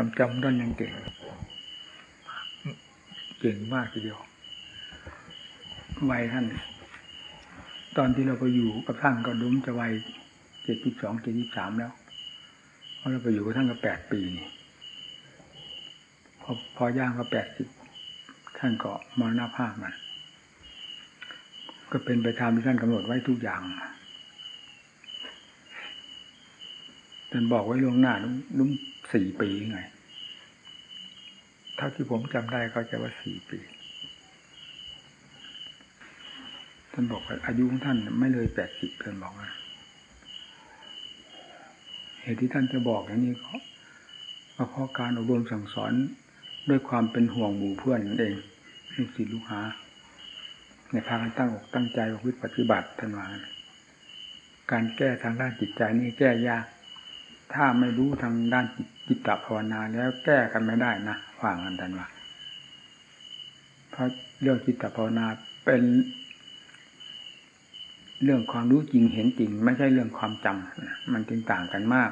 ความจำด้านยังเก่ง เก่งมากทีเดียววัยท่าน ตอนที่เราไปอยู่กับท่านก็ดุ้มจะวัยเจ็ดสิบสองเจ็ดสิบสามแล้วเพราะเราไปอยู่กับท่านก็แปดปีนี่พอพอย่างก็แปดสิบท่านก็มรณภาพมันก็เป็นไปตามที่ท่านกำหนดไว้ทุกอย่าง ท่านบอกไว้ล่วงหน้านุ่มสี่ปีไง เท่าที่ผมจำได้ก็จะว่าสี่ปี ท่านบอกว่าอายุของท่านไม่เลยแปดสิบท่านบอกว่าเหตุที่ท่านจะบอกอย่างนี้ก็เพราะการอบรมสั่งสอนด้วยความเป็นห่วงหมู่เพื่อนนั่นเองลูกศิษย์ลูกหาในพากันตั้งอกตั้งใจประพฤติปฏิบัติท่านว่าการแก้ทางด้านจิตใจนี่แก้ยาก ถ้าไม่รู้ทางด้านจิตตภาวนาแล้วแก้กันไม่ได้นะว่างกันท่านว่าเพราะเรื่องจิตตภาวนาเป็นเรื่องความรู้จริงเห็นจริง ไม่ใช่เรื่องความจำมันจึงต่างกันมาก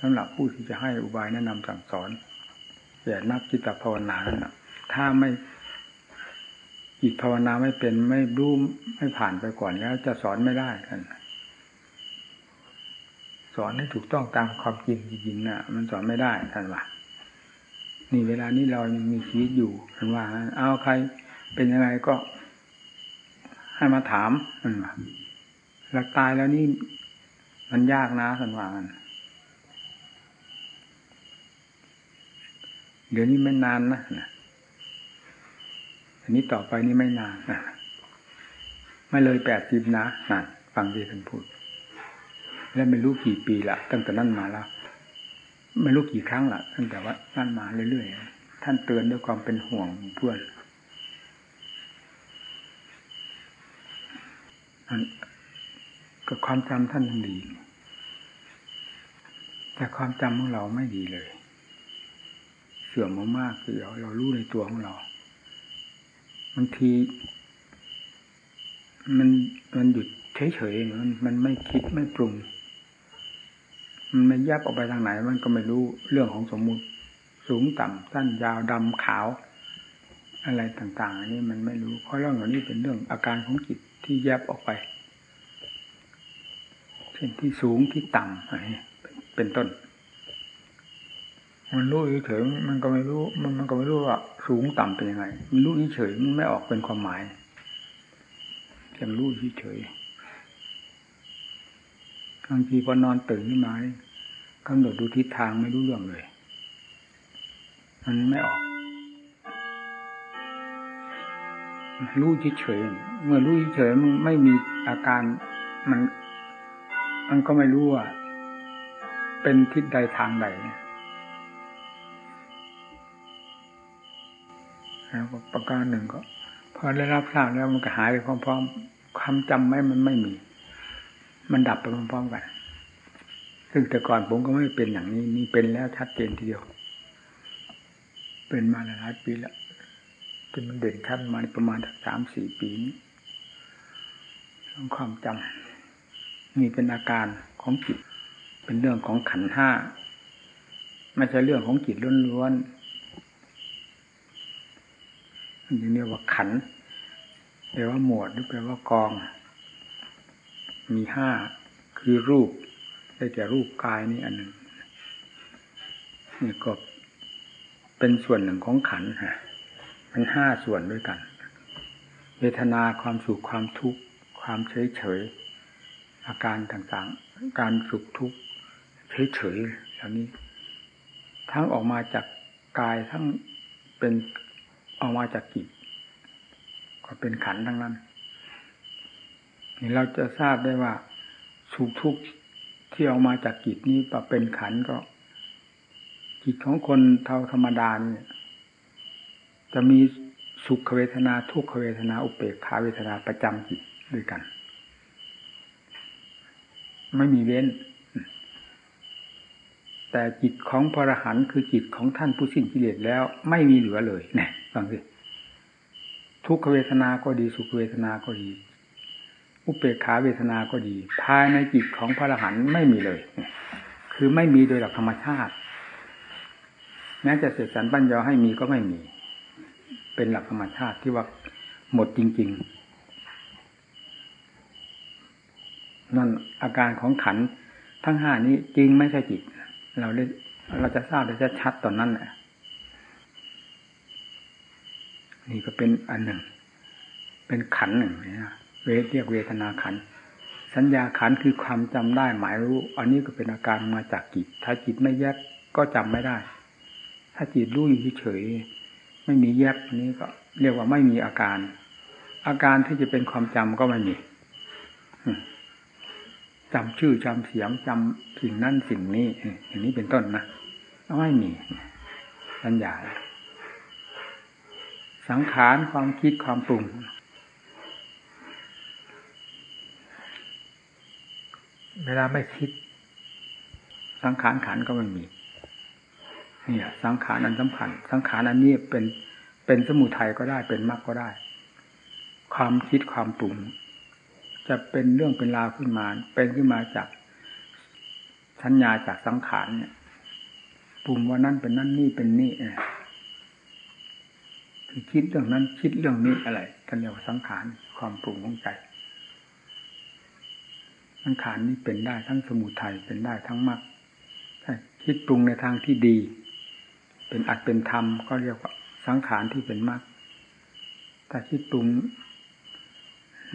สำหรับผู้ที่จะให้อุบายแนะนำสั่งสอนแก่นักจิตภาวนานั้นถ้าไม่จิตภาวนาไม่เป็นไม่รู้ไม่ผ่านไปก่อนแล้วจะสอนไม่ได้ท่าน สอนให้ถูกต้องตามความจริงจริงๆนะ่ะ มันสอนไม่ได้ท่านว่านี่เวลานี้เรายังมีชีวิตอยู่ท่านว่าเอาใครเป็นยังไงก็ ให้มาถามท่านว่าหลักตายแล้วนี่มันยากนะท่านว่าเดี๋ยวนี้ไม่นานนะอันนี้ต่อไปนี่ไม่นานนะไม่เลยแปดสิบนะนั่นฟังดีท่านพูด แล้วไม่รู้กี่ปีละตั้งแต่นั้นมาแล้วไม่รู้กี่ครั้งละตั้งแต่ว่านั่นมาเรื่อยๆท่านเตือนด้วยความเป็นห่วงเพื่อนกับความจำท่านดี แต่ความจำของเราไม่ดีเลย เสื่อมมากๆคือเราเรารู้ในตัวของเราบางทีมันมันหยุดเฉยๆมันมันไม่คิดไม่ปรุง มันไม่ยับออกไปทางไหน มันก็ไม่รู้เรื่องของสมมุติ สูงต่ำสั้นยาวดำขาว อะไรต่างๆอันนี้มันไม่รู้ เพราะเรื่องเหล่านี้เป็นเรื่องอาการของจิตที่แยบออกไปเช่นที่สูงที่ต่ำอะไรเป็นต้น มันรู้เฉยมันก็ไม่รู้ มันมันก็ไม่รู้ว่าสูงต่ำเป็นยังไง มันรู้เฉยมันไม่ออกเป็นความหมายยังรู้เฉย บางทีพอนอนตื่นขึ้นมากำหนดดูทิศทางไม่รู้เรื่องเลยมันไม่ออก รู้เฉยเมื่อรู้เฉยมันไม่มีอาการมัน มันก็ไม่รู้ว่า เป็นทิศใดทางใดแล้วประการหนึ่งก็พอได้รับทราบแล้วมันก็หายไปพร้อมๆความจำไม่มันไม่มี มันดับไปพร้อมๆกัน ซึ่งแต่ก่อนผมก็ไม่เป็นอย่างนี้ นี่เป็นแล้วชัดเจนทีเดียว เป็นมาหลายปีแล้วจนมันเด่นชัดมาประมาณสามสี่ปีนี้ความจำมีเป็นอาการของจิต เป็นเรื่องของขันห้าไม่ใช่เรื่องของจิตล้วนๆอย่างนี้ว่าขันแปลว่าหมวดหรือแปลว่ากอง มีห้าคือรูป ได้แต่รูปกายนี่อันหนึ่งนี่ก็เป็นส่วนหนึ่งของขันฮะมันห้าส่วนด้วยกัน เวทนาความสุขความทุกข์ความเฉยเฉยอาการต่างๆ การสุขทุกข์เฉยเฉยเหล่านี้ ทั้งออกมาจากกายทั้งเป็นออกมาจากจิตก็เป็นขันทั้งนั้น เราจะทราบได้ว่าสุขทุกข์ที่ออกมาจากจิตนี้ปเป็นขันก็ จิตของคนเท่าธรรมดาเนี่ย จะมีสุขเวทนาทุกขเวทนาอุเบกขาเวทนาประจำจิตด้วยกัน ไม่มีเว้น แต่จิตของพระอรหันต์คือจิตของท่านผู้สิ้นกิเลสแล้ว ไม่มีเหลือเลยเนี่ยฟังสิทุกขเวทนาก็ดีสุขเวทนาก็ดี อุเบกขาเวทนาก็ดี ภายในจิตของพระอรหันต์ไม่มีเลย คือไม่มีโดยหลักธรรมชาติ แม้จะเสกสรรปัญญาให้มีก็ไม่มี เป็นหลักธรรมชาติที่ว่าหมดจริง ๆ นั่นอาการของขันทั้งห้านี้จริงไม่ใช่จิต เราได้เราจะทราบได้จะชัดตอนนั้นแหละนี่ก็เป็นอันหนึ่ง เป็นขันหนึ่งนะ เวทเรียกเวทนาขัน สัญญาขันคือความจำได้หมายรู้ อันนี้ก็เป็นอาการมาจากจิต ถ้าจิตไม่แยกก็จำไม่ได้ ถ้าจิตรู้อยู่เฉยไม่มีแยกนี้ก็ เรียกว่าไม่มีอาการ อาการที่จะเป็นความจำก็ไม่มีจำชื่อจำเสียงจำสิ่งนั้นสิ่งนี้อย่างนี้เป็นต้นนะไม่มีสัญญาสังขารความคิดความปรุง เวลาไม่คิด สังขารขันก็ไม่มีเนี่ย สังขารอันสำคัญ สังขารอันนี้เป็นเป็นสมุทัยก็ได้เป็นมรรคก็ได้ ความคิดความปรุงจะเป็นเรื่องเป็นราวขึ้นมา เป็นขึ้นมาจากสัญญาจากสังขารเนี่ยปรุงว่านั่นเป็นนั่นนี่เป็นนี่คือคิดเรื่องนั้นคิดเรื่องนี้อะไรกันเรียกว่าสังขารความปรุงของใจ สังขารนี้เป็นได้ทั้งสมุทัยเป็นได้ทั้งมรรคคิดปรุงในทางที่ดี เป็นอัดเป็นธรรมก็เรียกว่าสังขารที่เป็นมรรคถ้าคิดปรุง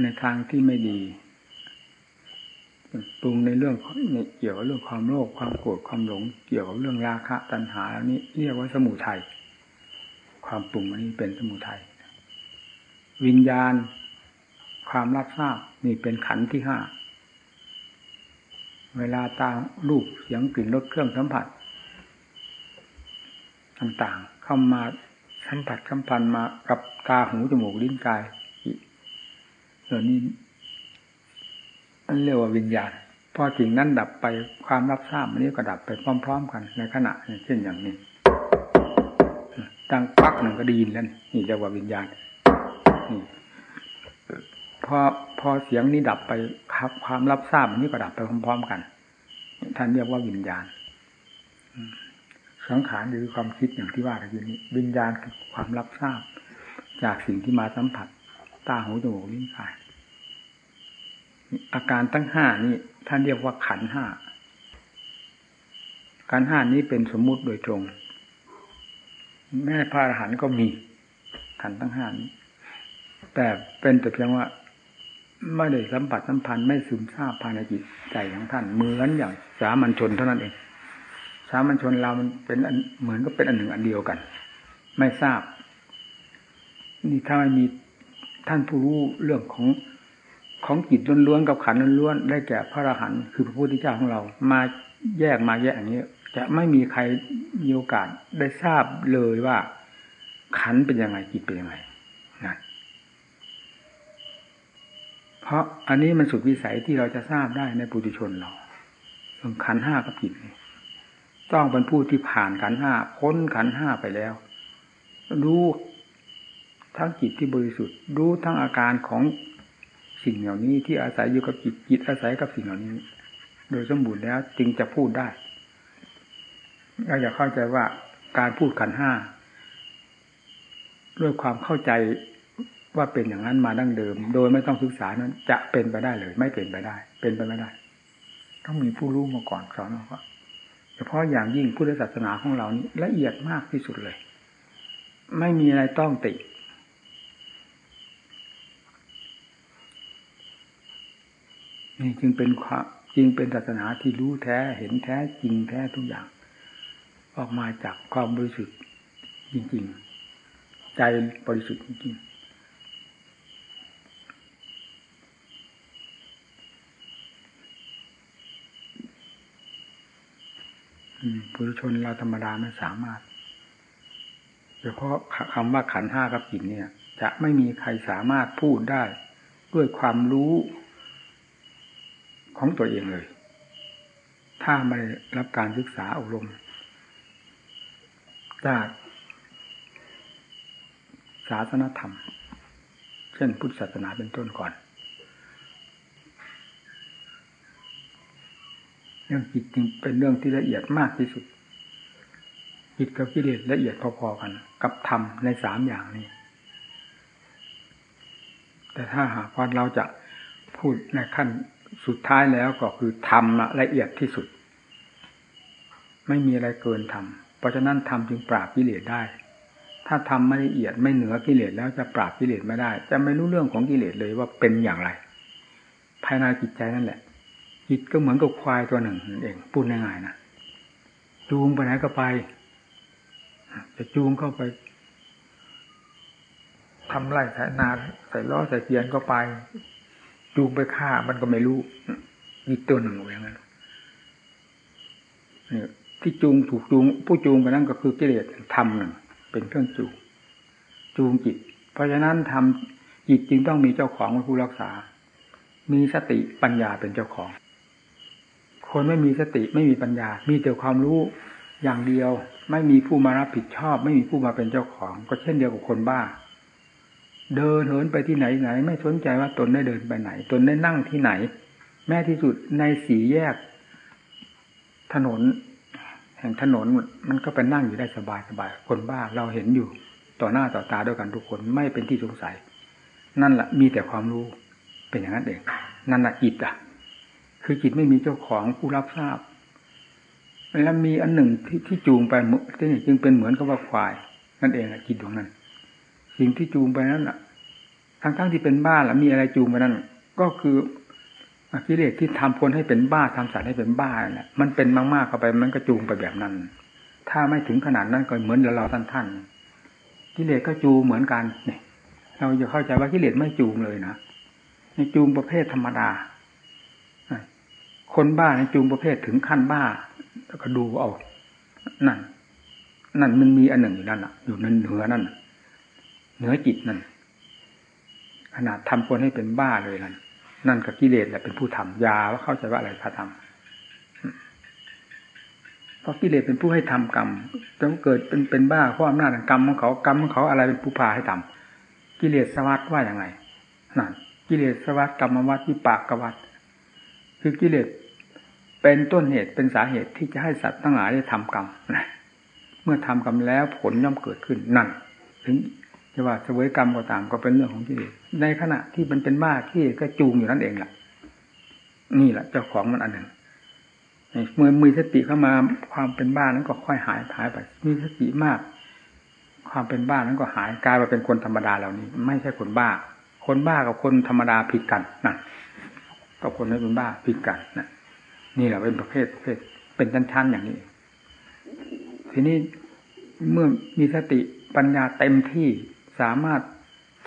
ในทางที่ไม่ดีปรุงในเรื่องในเกี่ยวกับเรื่องความโลภความโกรธความหลง เกี่ยวกับเรื่องราคะตัณหาแล้วนี้เรียกว่าสมุทัยความปรุงอันนี้เป็นสมุทัยวิญญาณ ความรับทราบนี่เป็นขันธ์ที่ห้า เวลาตาลูกเสียงกลิ่นรสเครื่องสัมผัส ต่างๆ เข้ามาสัมผัสสัมพันธ์มากับตาหูจมูกลิ้นกายส่วนนี้อันเรียกว่าวิญญาณพอสิ่งนั้นดับไปความรับทราบอันนี้ก็ดับไปพร้อม ๆ กันในขณะเช่นอย่างนี้ตั้งปักหนึ่งก็ดีนแล้วนี่เรียกว่าวิญญาณพอพอเสียงนี้ดับไป ครับความรับทราบอันนี้ก็ดับไปพร้อม ๆ กัน ท่านเรียกว่าวิญญาณสังขารหรือความคิดอย่างที่ว่าอยู่นี้ วิญญาณคือความรับทราบ จากสิ่งที่มาสัมผัส ตาหูจมูกลิ้นกายอาการตั้งห้านี่ท่านเรียกว่าขันห้าขันห้านี้เป็นสมมุติโดยตรง แม่พระอรหันต์ก็มีขันตั้งห้านี้แต่เป็นแต่เพียงว่า ไม่ได้สัมผัสสัมพันธ์ไม่ซึมซาบภายในจิตใจของท่านเหมือนอย่างสามัญชนเท่านั้นเองสามัญชนเรามันเป็นเหมือนก็เป็นอันหนึ่งอันเดียวกัน ไม่ทราบ นี่ถ้าไม่มีท่านผู้รู้เรื่องของของจิตล้วนๆกับขันล้วนๆได้แก่พระอรหันต์คือพระพุทธเจ้าของเรา มาแยกมาแยกอย่างนี้ จะไม่มีใครมีโอกาสได้ทราบเลยว่าขันเป็นยังไงจิตเป็นยังไงนั่น เพราะอันนี้มันสุดวิสัยที่เราจะทราบได้ในปุถุชนเราส่วนขันห้ากับจิตต้องเป็นผู้ที่ผ่านขันห้าพ้นขันห้าไปแล้ว รู้ทั้งจิตที่บริสุทธิ์ รู้ทั้งอาการของสิ่งเหล่านี้ที่อาศัยอยู่กับจิตจิตอาศัยกับสิ่งเหล่านี้ โดยสมบูรณ์แล้วจึงจะพูดได้เราอยากเข้าใจว่าการพูดขันห้าด้วยความเข้าใจ ว่าเป็นอย่างนั้นมาดั้งเดิม โดยไม่ต้องศึกษานั้น จะเป็นไปได้เลย ไม่เป็นไปได้ เป็นไปไม่ได้ ต้องมีผู้รู้มาก่อนสอนว่าเฉพาะอย่างยิ่งพุทธศาสนาของเรานี้ละเอียดมากที่สุดเลย ไม่มีอะไรต้องติ นี่จึงเป็นความจริงเป็นศาสนาที่รู้แท้เห็นแท้จริงแท้ทุกอย่าง ออกมาจากความบริสุทธิ์จริง ๆ ใจบริสุทธิ์จริงๆ ปุถุชนเราธรรมดาไม่สามารถเฉพาะคำว่าขันห้ากับจิตเนี่ย จะไม่มีใครสามารถพูดได้ด้วยความรู้ของตัวเองเลย ถ้าไม่รับการศึกษาอบรมจากศาสนธรรม เช่นพุทธศาสนาเป็นต้นก่อน รื่องจิตจริงเป็นเรื่องที่ละเอียดมากที่สุด จิตกับกิเลสละเอียดพอๆกัน กับธรรมในสามอย่างนี้ แต่ถ้าหากว่าเราจะพูดในขั้นสุดท้ายแล้วก็คือธรรมละเอียดที่สุด ไม่มีอะไรเกินธรรมเพราะฉะนั้นธรรมจึงปราบกิเลสได้ ถ้าทำไม่ละเอียดไม่เหนือกิเลสแล้วจะปราบกิเลสไม่ได้ จะไม่รู้เรื่องของกิเลสเลยว่าเป็นอย่างไร ภายในจิตใจนั่นแหละ จิตก็เหมือนกับควายตัวหนึ่งนั่นเองพูดง่ายๆนะจูงไปไหนก็ไปจะจูงเข้าไปทำไร่ไถนาใส่ล้อใส่เกียนก็ไป จูงไปฆ่ามันก็ไม่รู้อีกตัวหนึ่งอย่างนั้นนี่ที่จูงถูกจูง ผู้จูงไปนั่นก็คือกิเลสธรรมหนึ่งเป็นเครื่องจูงจูงจิต เพราะฉะนั้นทำจิตจึงต้องมีเจ้าของเป็นผู้รักษา มีสติปัญญาเป็นเจ้าของ คนไม่มีสติไม่มีปัญญา มีแต่ความรู้อย่างเดียว ไม่มีผู้มารับผิดชอบ ไม่มีผู้มาเป็นเจ้าของ ก็เช่นเดียวกับคนบ้า เดินเหินไปที่ไหนไหน ไม่สนใจว่าตนได้เดินไปไหน ตนได้นั่งที่ไหน แม้ที่สุดในสีแยก ถนน แห่งถนนมันก็ไปนั่งอยู่ได้สบายสบายคนบ้าเราเห็นอยู่ ต่อหน้าต่อตาด้วยกันทุกคนไม่เป็นที่สงสัย นั่นแหละมีแต่ความรู้เป็นอย่างนั้นเองนั่นแหละจิตอะ คือจิตไม่มีเจ้าของผู้รับทราบ แล้วมีอันหนึ่งที่ที่จูงไปที่นี่จึงเป็นเหมือนกับว่าควาย นั่นเองอะจิตดวงนั้น สิ่งที่จูงไปนั้นอะทั้งทั้งที่เป็นบ้าแล้วมีอะไรจูงไปนั้น ก็คือกิเลสที่ทำคนให้เป็นบ้าทำสัตว์ให้เป็นบ้าแหละมันเป็นมากๆเข้าไป มันก็จูงไปแบบนั้น ถ้าไม่ถึงขนาดนั้นก็เหมือนเราท่านท่านกิเลสก็จูงเหมือนกันเนี่ย เราจะเข้าใจว่ากิเลสไม่จูงเลยนะจูงประเภทธรรมดา คนบ้าในจูงประเภทถึงขั้นบ้า แล้วก็ดูเอานั่น นั่นมันมีอันหนึ่งอยู่นั่นอะ อยู่นั่นเหนือนั่นเหนือจิตนั่นขนาดทำคนให้เป็นบ้าเลยนั่นนั่นกับกิเลสแหละเป็นผู้ทำยาว่าเข้าใจว่าอะไรพระธรรมเพราะกิเลสเป็นผู้ให้ทำกรรมจนเกิดเป็นเป็นบ้าเพราะอำนาจกรรมของเขากรรมของเขาอะไรเป็นผู้พาให้ทำกิเลสสวัสดว่าอย่างไงนั่นกิเลสสวัสดกรรมวัฏวิปากกวัฏคือกิเลส เป็นต้นเหตุเป็นสาเหตุที่จะให้สัตว์ทั้งหลายได้ทำกรรมนะเมื่อทำกรรมแล้วผลย่อมเกิดขึ้นนั่น ถึงจะว่าเสวยกรรมก็ตามก็เป็นเรื่องของกิเลสในขณะที่มันเป็นบ้าที่ก็จูงอยู่นั่นเองแหละนี่แหละเจ้าของมันอันหนึ่งเมื่อมีสติเข้ามาความเป็นบ้านั้นก็ค่อยหายหายไป มีสติมาก ความเป็นบ้านั้นก็หายกลายมาเป็นคนธรรมดาเหล่านี้ ไม่ใช่คนบ้า คนบ้ากับคนธรรมดาผิดกันนะกับคนไม่เป็นบ้าผิดกันนะ นี่แหละเป็นประเภทประเภทเป็นชั้นๆอย่างนี้ ทีนี้เมื่อมีสติปัญญาเต็มที่สามารถ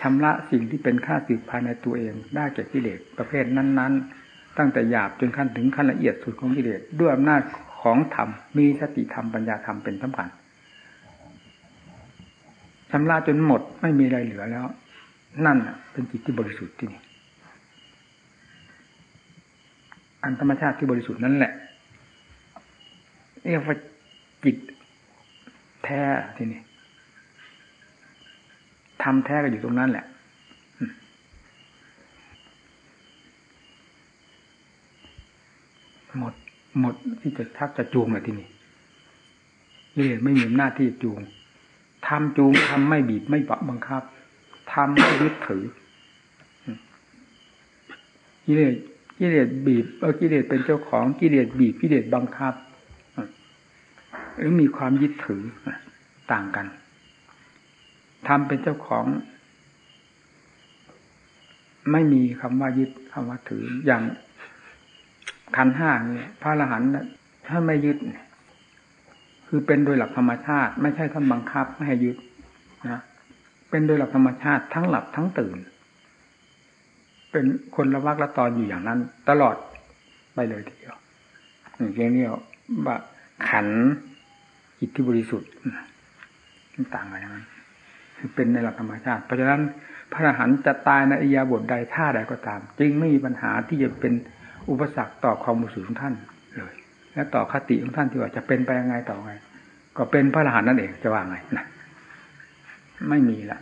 ชำระสิ่งที่เป็นค่าสึกภายในตัวเอง ได้แก่กิเลสประเภทนั้น ๆ ตั้งแต่หยาบจนขั้นถึงขั้นละเอียดสุดของกิเลสด้วยอำนาจของธรรมมีสติธรรมปัญญาธรรมเป็นสำคัญชำระจนหมดไม่มีอะไรเหลือแล้ว นั่นเป็นจิตที่บริสุทธิ์ที่นี่ อันธรรมชาติที่บริสุทธิ์นั่นแหละเรียกว่าจิตแท้ที่นี่ทำแท้ก็อยู่ตรงนั้นแหละหมดหมดที่จะทักจะจูงเลยที่นี่เรียนไม่มีหน้าที่จูงทำจูงทำไม่บีบไม่บังคับทำไม่ยึดถือกิเลส กิเลสบีบเออกิเลสเป็นเจ้าของกิเลสบีบกิเลสบังคับหรือมีความยึดถือต่างกันทำเป็นเจ้าของ ไม่มีคำว่ายึดคำว่าถือ อย่างขันห้าเนี่ยพระอรหันต์ถ้าไม่ยึด คือเป็นโดยหลักธรรมชาติ ไม่ใช่ท่านบังคับ ไม่ให้ยึดนะเป็นโดยหลักธรรมชาติทั้งหลับทั้งตื่น เป็นคนละวักละตอนอยู่อย่างนั้น ตลอดไปเลยทีเดียวอย่างนี้ว่าขันจิที่บริสุทธิ์ต่างกันอย่างนั้นคือเป็นในหลักธรรมชาติ เพราะฉะนั้นพระอรหันต์จะตายในอิยาบทใดท่าใดก็ตาม จึงไม่มีปัญหาที่จะเป็นอุปสรรคต่อความมุสุของท่านเลย และต่อคติของท่านที่ว่าจะเป็นไปยังไงต่อไง ก็เป็นพระอรหันต์นั่นเองจะว่าไงนะไม่มีละ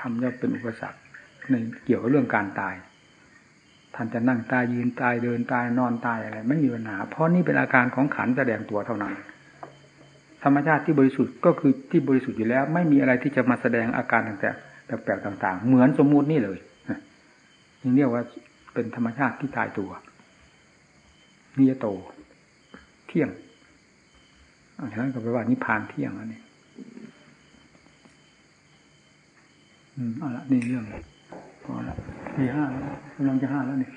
ทำย่อมเป็นอุปสรรค ในเกี่ยวกับเรื่องการตาย ท่านจะนั่งตายยืนตายเดินตายนอนตายอะไร ไม่มีปัญหา เพราะนี่เป็นอาการของขันแสดงตัวเท่านั้น ธรรมชาติที่บริสุทธิ์ก็คือที่บริสุทธิ์อยู่แล้ว ไม่มีอะไรที่จะมาแสดงอาการต่างๆแปลกๆต่าง ๆ เหมือนสมมุตินี่เลยนี่เรียกว่าเป็นธรรมชาติที่ตายตัวนิยโต เที่ยงอันนั้นก็แปลว่านิพานเที่ยงอันนี้อืมเอาละนี่เรื่อง พอละทีห้าแล้วกำลังจะห้าแล้วนี่